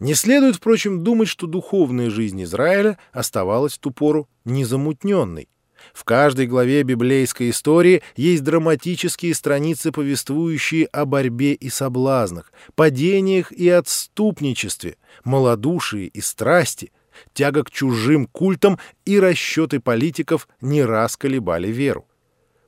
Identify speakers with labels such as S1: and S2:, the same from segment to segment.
S1: Не следует, впрочем, думать, что духовная жизнь Израиля оставалась в ту пору незамутненной. В каждой главе библейской истории есть драматические страницы, повествующие о борьбе и соблазнах, падениях и отступничестве, малодушии и страсти, тяга к чужим культам и расчеты политиков не раз колебали веру.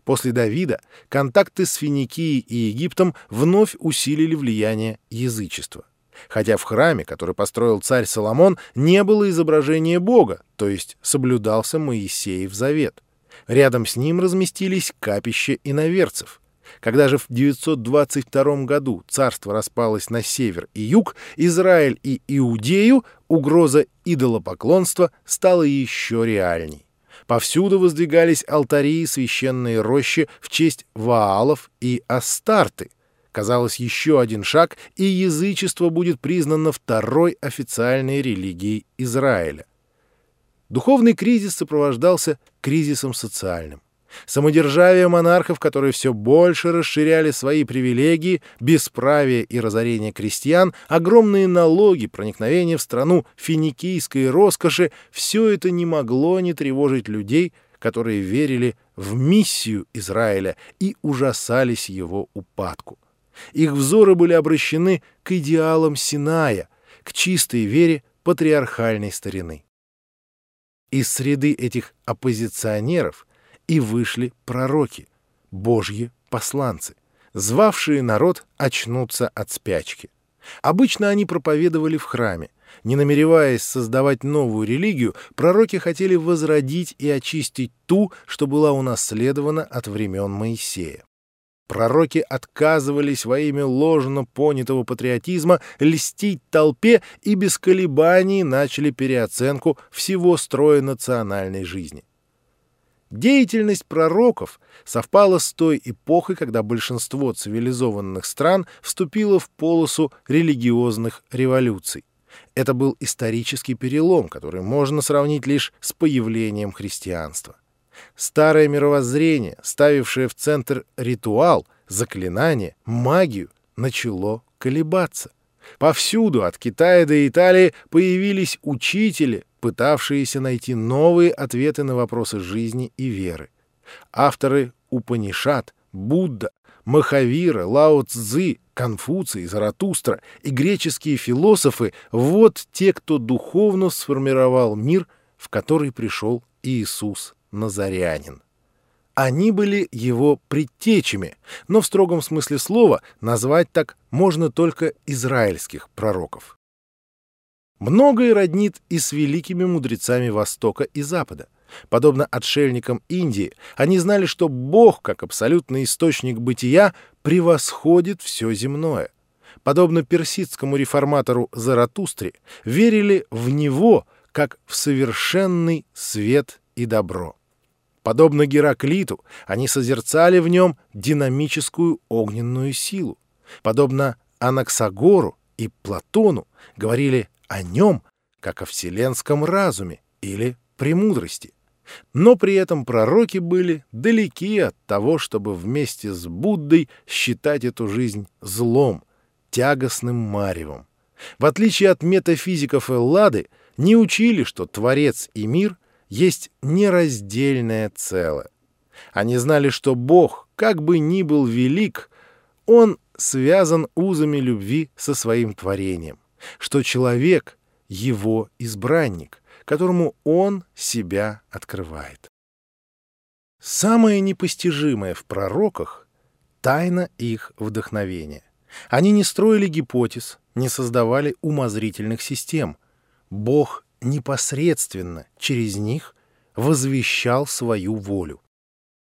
S1: После Давида контакты с Финикией и Египтом вновь усилили влияние язычества. Хотя в храме, который построил царь Соломон, не было изображения Бога, то есть соблюдался Моисеев завет. Рядом с ним разместились капища иноверцев. Когда же в 922 году царство распалось на север и юг, Израиль и Иудею, угроза идолопоклонства стала еще реальней. Повсюду воздвигались алтари и священные рощи в честь Ваалов и Астарты. Казалось, еще один шаг, и язычество будет признано второй официальной религией Израиля. Духовный кризис сопровождался кризисом социальным. Самодержавие монархов, которые все больше расширяли свои привилегии, бесправие и разорение крестьян, огромные налоги, проникновение в страну финикийской роскоши — все это не могло не тревожить людей, которые верили в миссию Израиля и ужасались его упадку. Их взоры были обращены к идеалам Синая, к чистой вере патриархальной старины. Из среды этих оппозиционеров и вышли пророки, божьи посланцы, звавшие народ очнуться от спячки. Обычно они проповедовали в храме. Не намереваясь создавать новую религию, пророки хотели возродить и очистить ту, что была унаследована от времен Моисея. Пророки отказывались во имя ложно понятого патриотизма льстить толпе и без колебаний начали переоценку всего строя национальной жизни. Деятельность пророков совпала с той эпохой, когда большинство цивилизованных стран вступило в полосу религиозных революций. Это был исторический перелом, который можно сравнить лишь с появлением христианства. Старое мировоззрение, ставившее в центр ритуал, заклинание, магию, начало колебаться. Повсюду, от Китая до Италии, появились учители, пытавшиеся найти новые ответы на вопросы жизни и веры. Авторы Упанишат, Будда, Махавира, Лао Цзы, Конфуций, Заратустра и греческие философы — вот те, кто духовно сформировал мир, в который пришел Иисус Назарянин. Они были его предтечами, но в строгом смысле слова назвать так можно только израильских пророков. Многое роднит и с великими мудрецами Востока и Запада. Подобно отшельникам Индии, они знали, что Бог, как абсолютный источник бытия, превосходит все земное. Подобно персидскому реформатору Заратустре, верили в Него, как в совершенный свет и добро. Подобно Гераклиту, они созерцали в нем динамическую огненную силу. Подобно Анаксагору и Платону говорили о нем, как о вселенском разуме или премудрости. Но при этом пророки были далеки от того, чтобы вместе с Буддой считать эту жизнь злом, тягостным маревом. В отличие от метафизиков Эллады, не учили, что Творец и мир есть нераздельное целое. Они знали, что Бог, как бы ни был велик, Он связан узами любви со своим творением, что человек — его избранник, которому Он себя открывает. Самое непостижимое в пророках — тайна их вдохновения. Они не строили гипотез, не создавали умозрительных систем. Бог непосредственно через них возвещал свою волю.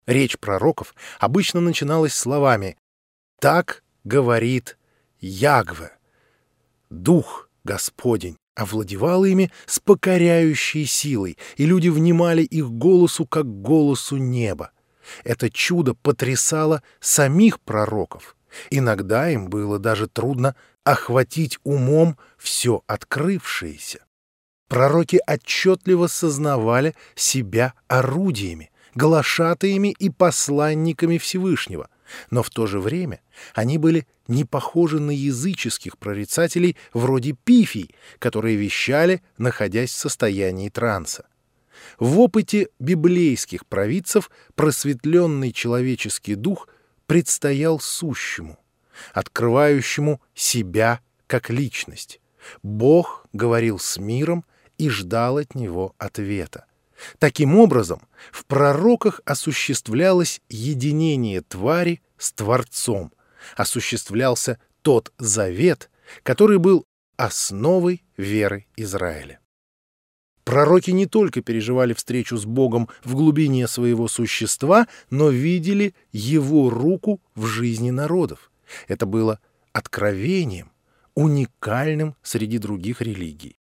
S1: Речь пророков обычно начиналась словами «Так говорит Ягве». Дух Господень овладевал ими с покоряющей силой, и люди внимали их голосу, как голосу неба. Это чудо потрясало самих пророков. Иногда им было даже трудно охватить умом все открывшееся. Пророки отчетливо сознавали себя орудиями, глашатаями и посланниками Всевышнего. Но в то же время они были не похожи на языческих прорицателей вроде пифий, которые вещали, находясь в состоянии транса. В опыте библейских провидцев просветленный человеческий дух предстоял сущему, открывающему себя как личность. Бог говорил с миром и ждал от него ответа. Таким образом, в пророках осуществлялось единение твари с Творцом, осуществлялся тот завет, который был основой веры Израиля. Пророки не только переживали встречу с Богом в глубине своего существа, но видели Его руку в жизни народов. Это было откровением, уникальным среди других религий.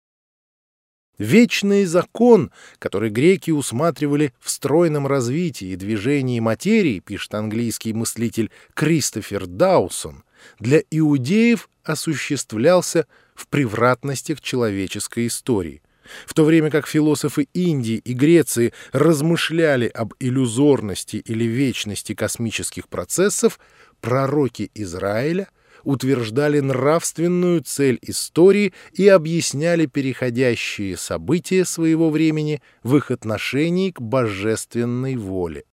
S1: Вечный закон, который греки усматривали в стройном развитии и движении материи, пишет английский мыслитель Кристофер Даусон, для иудеев осуществлялся в превратностях человеческой истории – в то время как философы Индии и Греции размышляли об иллюзорности или вечности космических процессов, пророки Израиля утверждали нравственную цель истории и объясняли переходящие события своего времени в их отношении к божественной воле.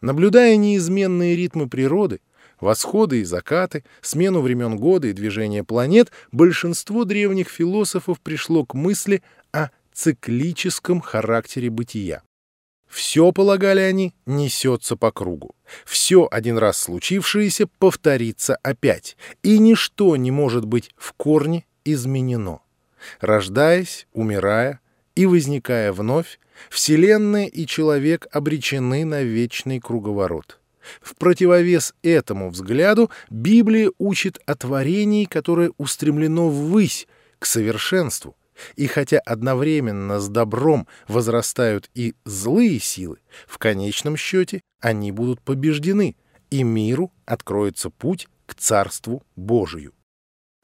S1: Наблюдая неизменные ритмы природы, Восходы и закаты, смену времен года и движение планет, большинство древних философов пришло к мысли о циклическом характере бытия. Все, полагали они, несется по кругу. Все один раз случившееся повторится опять, и ничто не может быть в корне изменено. Рождаясь, умирая и возникая вновь, Вселенная и человек обречены на вечный круговорот. В противовес этому взгляду Библия учит о творении, которое устремлено ввысь, к совершенству. И хотя одновременно с добром возрастают и злые силы, в конечном счете они будут побеждены, и миру откроется путь к Царству Божию.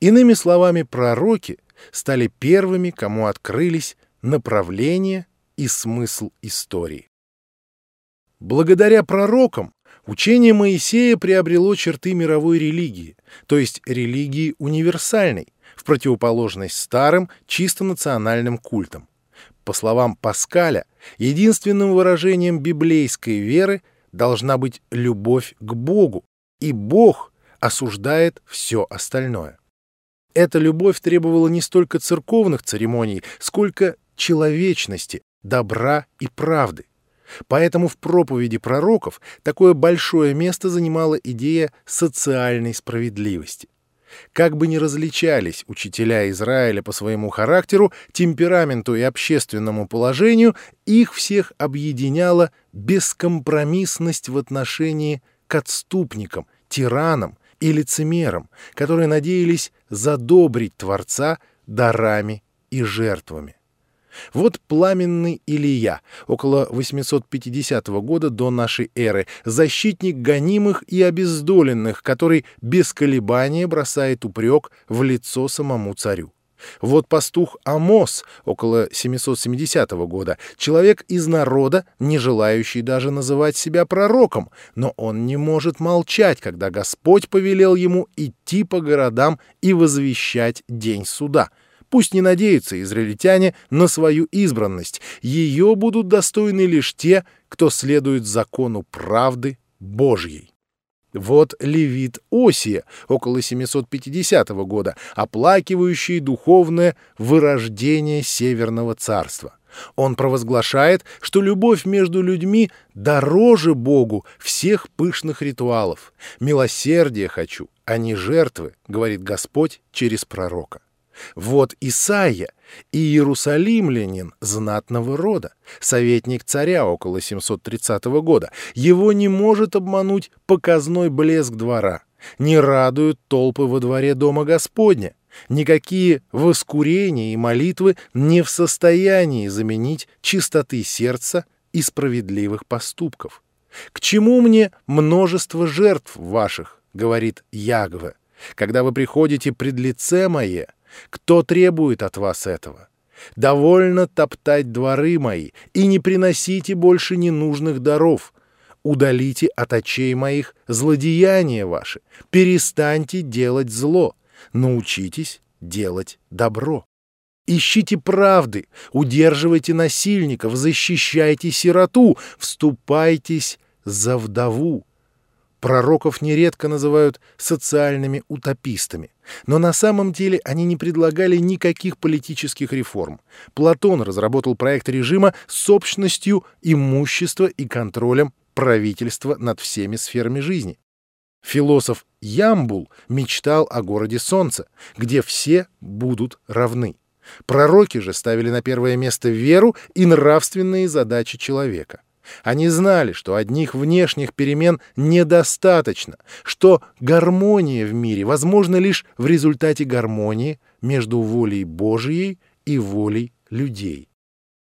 S1: Иными словами, пророки стали первыми, кому открылись направление и смысл истории. Благодаря пророкам Учение Моисея приобрело черты мировой религии, то есть религии универсальной, в противоположность старым, чисто национальным культам. По словам Паскаля, единственным выражением библейской веры должна быть любовь к Богу, и Бог осуждает все остальное. Эта любовь требовала не столько церковных церемоний, сколько человечности, добра и правды. Поэтому в проповеди пророков такое большое место занимала идея социальной справедливости. Как бы ни различались учителя Израиля по своему характеру, темпераменту и общественному положению, их всех объединяла бескомпромиссность в отношении к отступникам, тиранам и лицемерам, которые надеялись задобрить Творца дарами и жертвами. Вот пламенный Илия, около 850 года до нашей эры, защитник гонимых и обездоленных, который без колебания бросает упрек в лицо самому царю. Вот пастух Амос, около 770 года, человек из народа, не желающий даже называть себя пророком, но он не может молчать, когда Господь повелел ему идти по городам и возвещать день суда — Пусть не надеются израильтяне на свою избранность. Ее будут достойны лишь те, кто следует закону правды Божьей. Вот левит Осия, около 750 года, оплакивающий духовное вырождение Северного царства. Он провозглашает, что любовь между людьми дороже Богу всех пышных ритуалов. «Милосердие хочу, а не жертвы», — говорит Господь через пророка. Вот Исаия, и иерусалимлянин знатного рода, советник царя около 730 года. Его не может обмануть показной блеск двора, не радуют толпы во дворе дома Господня. Никакие воскурения и молитвы не в состоянии заменить чистоты сердца и справедливых поступков. «К чему мне множество жертв ваших?» — говорит Ягве. «Когда вы приходите пред лице мое, кто требует от вас этого? Довольно топтать дворы мои, и не приносите больше ненужных даров. удалите от очей моих злодеяния ваши, перестаньте делать зло, научитесь делать добро. Ищите правды, удерживайте насильников, защищайте сироту, вступайтесь за вдову. Пророков нередко называют социальными утопистами, но на самом деле они не предлагали никаких политических реформ. Платон разработал проект режима с общностью имущества и контролем правительства над всеми сферами жизни. Философ Ямбул мечтал о городе солнца, где все будут равны. Пророки же ставили на первое место веру и нравственные задачи человека. Они знали, что одних внешних перемен недостаточно, что гармония в мире возможна лишь в результате гармонии между волей Божией и волей людей.